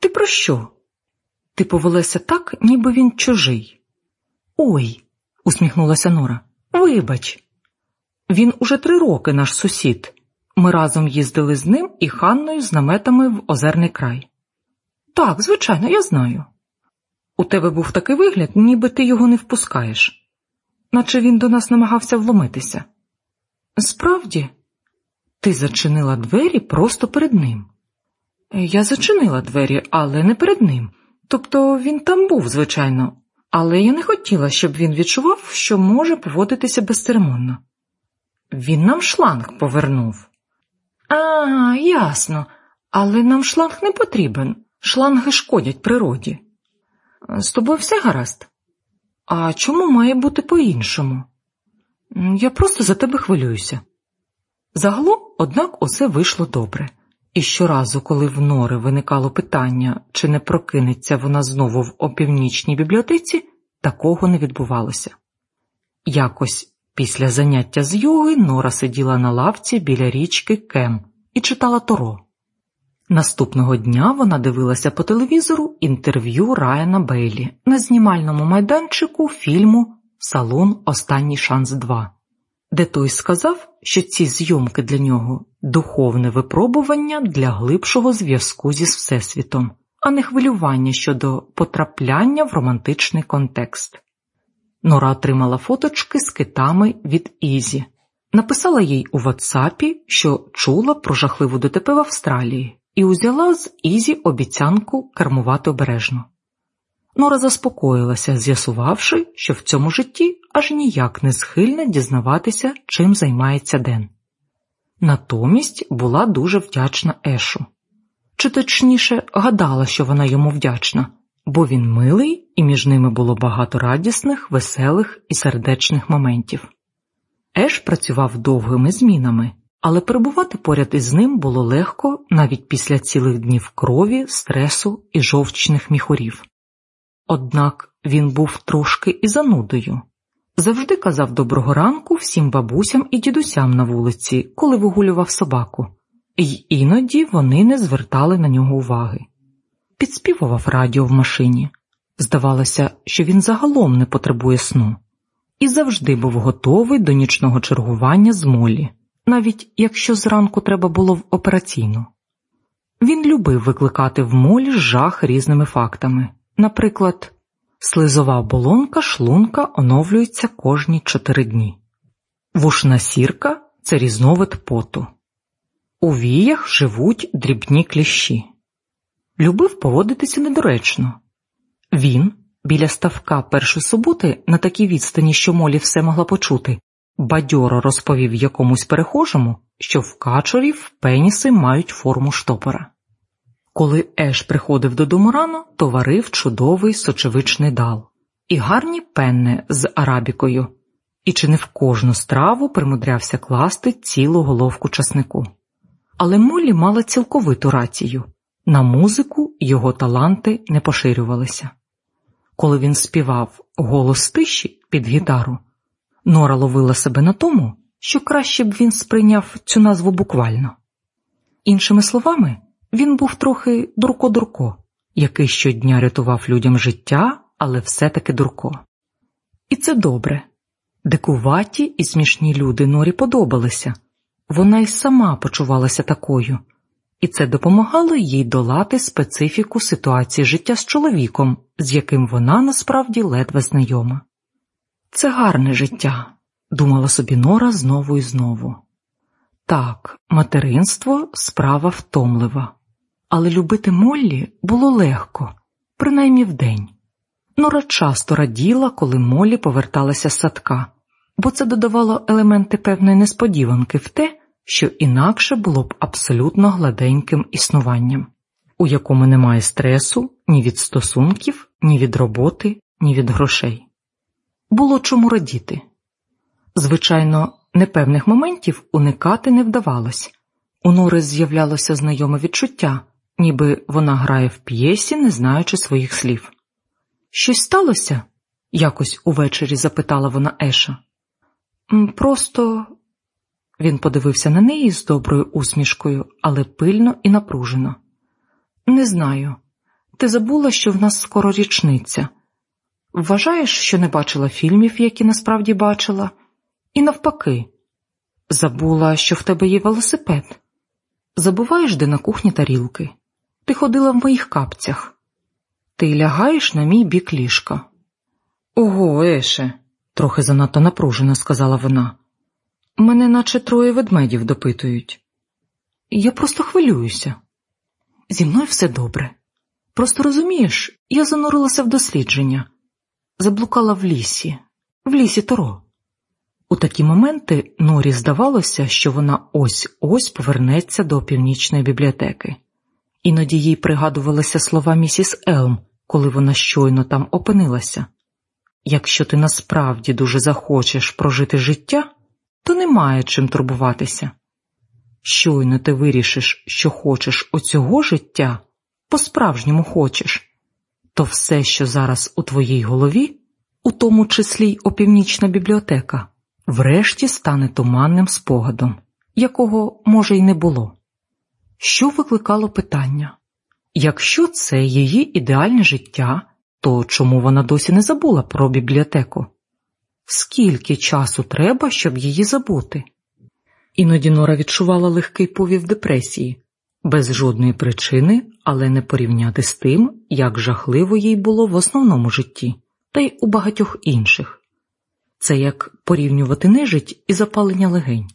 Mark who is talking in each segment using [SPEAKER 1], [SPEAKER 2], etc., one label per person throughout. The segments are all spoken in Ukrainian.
[SPEAKER 1] Ти про що? Ти повелася так, ніби він чужий. Ой, усміхнулася Нора. Вибач, він уже три роки наш сусід. Ми разом їздили з ним і Ханною з наметами в озерний край. Так, звичайно, я знаю. У тебе був такий вигляд, ніби ти його не впускаєш, наче він до нас намагався вломитися. Справді, ти зачинила двері просто перед ним. Я зачинила двері, але не перед ним. Тобто він там був, звичайно, але я не хотіла, щоб він відчував, що може поводитися безцеремонно. Він нам шланг повернув. А, ясно, але нам шланг не потрібен. Шланги шкодять природі. З тобою все гаразд? А чому має бути по-іншому? Я просто за тебе хвилююся. Загалом, однак, усе вийшло добре, і щоразу, коли в Нори виникало питання, чи не прокинеться вона знову в опівнічній бібліотеці, такого не відбувалося. Якось після заняття з йоги Нора сиділа на лавці біля річки Кем і читала Торо. Наступного дня вона дивилася по телевізору інтерв'ю Райана Бейлі на знімальному майданчику фільму Салон Останній шанс 2», де той сказав, що ці зйомки для нього духовне випробування для глибшого зв'язку зі Всесвітом, а не хвилювання щодо потрапляння в романтичний контекст. Нора отримала фоточки з китами від Ізі, написала їй у Ватсапі, що чула про жахливу ДТП в Австралії і узяла з Ізі обіцянку кермувати обережно. Нора заспокоїлася, з'ясувавши, що в цьому житті аж ніяк не схильна дізнаватися, чим займається Ден. Натомість була дуже вдячна Ешу, чи точніше гадала, що вона йому вдячна, бо він милий і між ними було багато радісних, веселих і сердечних моментів. Еш працював довгими змінами, але перебувати поряд із ним було легко навіть після цілих днів крові, стресу і жовчних міхурів. Однак він був трошки і занудою. Завжди казав доброго ранку всім бабусям і дідусям на вулиці, коли вигулював собаку, й іноді вони не звертали на нього уваги. Підспівував радіо в машині. Здавалося, що він загалом не потребує сну, і завжди був готовий до нічного чергування з молі навіть якщо зранку треба було в операційну. Він любив викликати в молі жах різними фактами. Наприклад, слизова оболонка шлунка оновлюється кожні чотири дні, вушна сірка це різновид поту, у віях живуть дрібні кліщі. Любив поводитися недоречно. Він біля ставка першої суботи на такій відстані, що молі все могла почути, бадьоро розповів якомусь перехожому, що в качурів пеніси мають форму штопора. Коли Еш приходив додому рано, то варив чудовий сочевичний дал і гарні пенне з арабікою, і чи не в кожну страву примудрявся класти цілу головку часнику. Але Моллі мала цілковиту рацію на музику його таланти не поширювалися. Коли він співав голос тиші під гітару, Нора ловила себе на тому, що краще б він сприйняв цю назву буквально. Іншими словами, він був трохи дурко-дурко, який щодня рятував людям життя, але все-таки дурко. І це добре. Дикуваті і смішні люди Норі подобалися, вона й сама почувалася такою, і це допомагало їй долати специфіку ситуації життя з чоловіком, з яким вона насправді ледве знайома. Це гарне життя, думала собі Нора знову і знову. Так, материнство справа втомлива, але любити Моллі було легко, принаймні вдень. Нора часто раділа, коли Моллі поверталася з садка, бо це додавало елементи певної несподіванки в те, що інакше було б абсолютно гладеньким існуванням, у якому немає стресу ні від стосунків, ні від роботи, ні від грошей було чому радіти. Звичайно, непевних моментів уникати не вдавалось. У Нори з'являлося знайоме відчуття, ніби вона грає в п'єсі, не знаючи своїх слів. Щось сталося? якось увечері запитала вона Еша. Просто він подивився на неї з доброю усмішкою, але пильно і напружено. Не знаю. ти забула, що в нас скоро річниця. Вважаєш, що не бачила фільмів, які насправді бачила, і навпаки, забула, що в тебе є велосипед. Забуваєш, де на кухні тарілки. Ти ходила в моїх капцях. Ти лягаєш на мій бік ліжка. Ого, Еше, трохи занадто напружено сказала вона. Мене наче троє ведмедів допитують. Я просто хвилююся. Зі мною все добре. Просто розумієш, я занурилася в дослідження, заблукала в лісі, в лісі Торо. У такі моменти Норі здавалося, що вона ось ось повернеться до північної бібліотеки. Іноді їй пригадувалися слова місіс Елм, коли вона щойно там опинилася. Якщо ти насправді дуже захочеш прожити життя, то немає чим турбуватися. Щойно ти вирішиш, що хочеш оцього життя, по-справжньому хочеш, то все, що зараз у твоїй голові, у тому числі й опівнічна бібліотека, врешті стане туманним спогадом, якого може й не було. Що викликало питання? Якщо це її ідеальне життя, то чому вона досі не забула про бібліотеку? Скільки часу треба, щоб її забути? Іноді Нора відчувала легкий повів депресії, без жодної причини, але не порівняти з тим, як жахливо їй було в основному житті, та й у багатьох інших. Це як порівнювати нежить і запалення легень.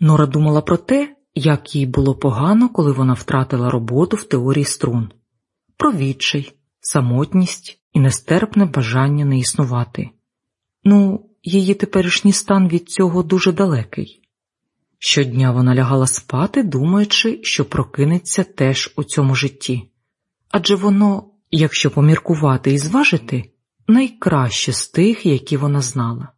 [SPEAKER 1] Нора думала про те, як їй було погано, коли вона втратила роботу в теорії струн, про відчай, самотність і нестерпне бажання не існувати. Ну, її теперішній стан від цього дуже далекий. Щодня вона лягала спати, думаючи, що прокинеться теж у цьому житті, адже воно, якщо поміркувати і зважити, найкраще з тих, які вона знала.